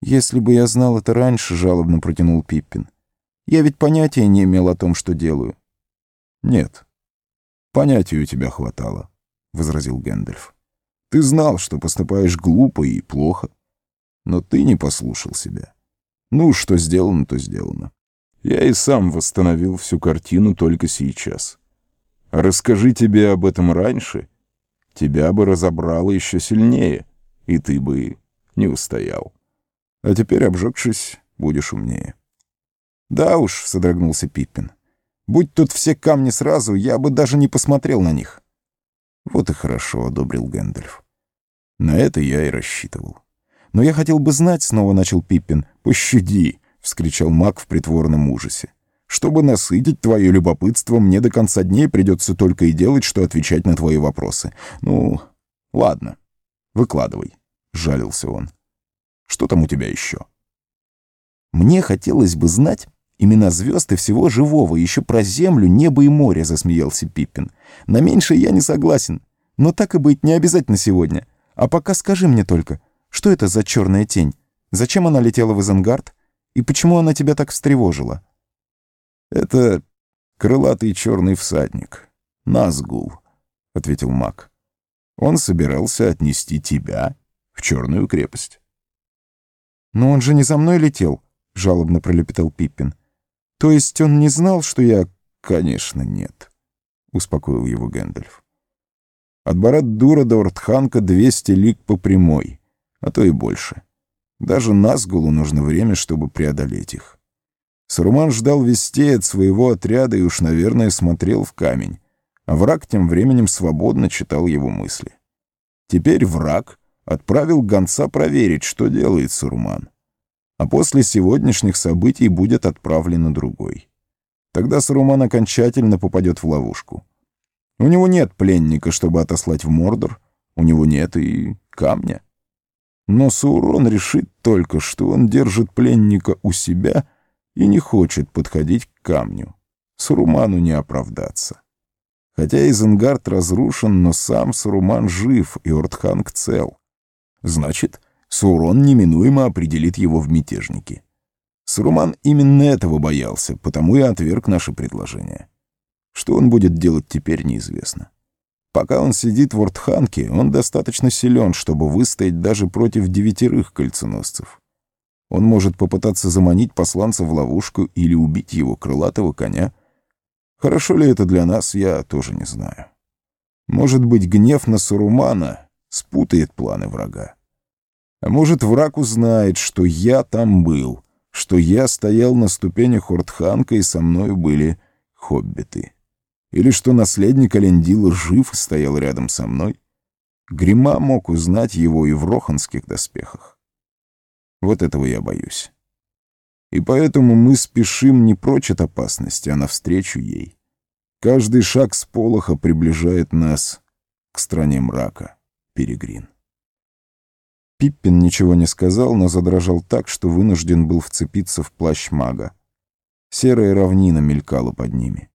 «Если бы я знал это раньше», — жалобно протянул Пиппин. «Я ведь понятия не имел о том, что делаю». «Нет, понятия у тебя хватало», — возразил Гэндальф. «Ты знал, что поступаешь глупо и плохо, но ты не послушал себя. Ну, что сделано, то сделано. Я и сам восстановил всю картину только сейчас. Расскажи тебе об этом раньше, тебя бы разобрало еще сильнее, и ты бы не устоял. А теперь, обжегшись, будешь умнее. «Да уж», — содрогнулся Пиппин. «Будь тут все камни сразу, я бы даже не посмотрел на них». «Вот и хорошо», — одобрил Гэндальф. «На это я и рассчитывал». «Но я хотел бы знать», — снова начал Пиппин. «Пощади», — вскричал маг в притворном ужасе. «Чтобы насытить твое любопытство, мне до конца дней придется только и делать, что отвечать на твои вопросы. Ну, ладно, выкладывай», — жалился он. «Что там у тебя еще?» «Мне хотелось бы знать имена звезд и всего живого, еще про землю, небо и море», — засмеялся Пиппин. «На меньшее я не согласен, но так и быть не обязательно сегодня. А пока скажи мне только, что это за черная тень? Зачем она летела в Изенгард? И почему она тебя так встревожила?» «Это крылатый черный всадник, Назгул», — ответил маг. «Он собирался отнести тебя в черную крепость». «Но он же не за мной летел», — жалобно пролепетал Пиппин. «То есть он не знал, что я...» «Конечно, нет», — успокоил его Гэндальф. «От Барад-Дура до Ортханка двести лиг по прямой, а то и больше. Даже Назгулу нужно время, чтобы преодолеть их. Саруман ждал вестей от своего отряда и уж, наверное, смотрел в камень, а враг тем временем свободно читал его мысли. Теперь враг отправил гонца проверить, что делает Сурман. А после сегодняшних событий будет отправлен другой. Тогда Саруман окончательно попадет в ловушку. У него нет пленника, чтобы отослать в Мордор, у него нет и камня. Но Саурон решит только, что он держит пленника у себя и не хочет подходить к камню. Саруману не оправдаться. Хотя Изенгард разрушен, но сам Саруман жив, и Ортханг цел. Значит, Саурон неминуемо определит его в мятежники. Саруман именно этого боялся, потому и отверг наше предложение. Что он будет делать теперь, неизвестно. Пока он сидит в Ортханке, он достаточно силен, чтобы выстоять даже против девятерых кольценосцев. Он может попытаться заманить посланца в ловушку или убить его крылатого коня. Хорошо ли это для нас, я тоже не знаю. Может быть, гнев на Сарумана спутает планы врага. А может, враг узнает, что я там был, что я стоял на ступенях Ортханка и со мною были хоббиты. Или что наследник Алендила жив и стоял рядом со мной. Грима мог узнать его и в роханских доспехах. Вот этого я боюсь. И поэтому мы спешим не прочь от опасности, а навстречу ей. Каждый шаг с полоха приближает нас к стране мрака. Перегрин. Пиппин ничего не сказал, но задрожал так, что вынужден был вцепиться в плащ мага. Серая равнина мелькала под ними.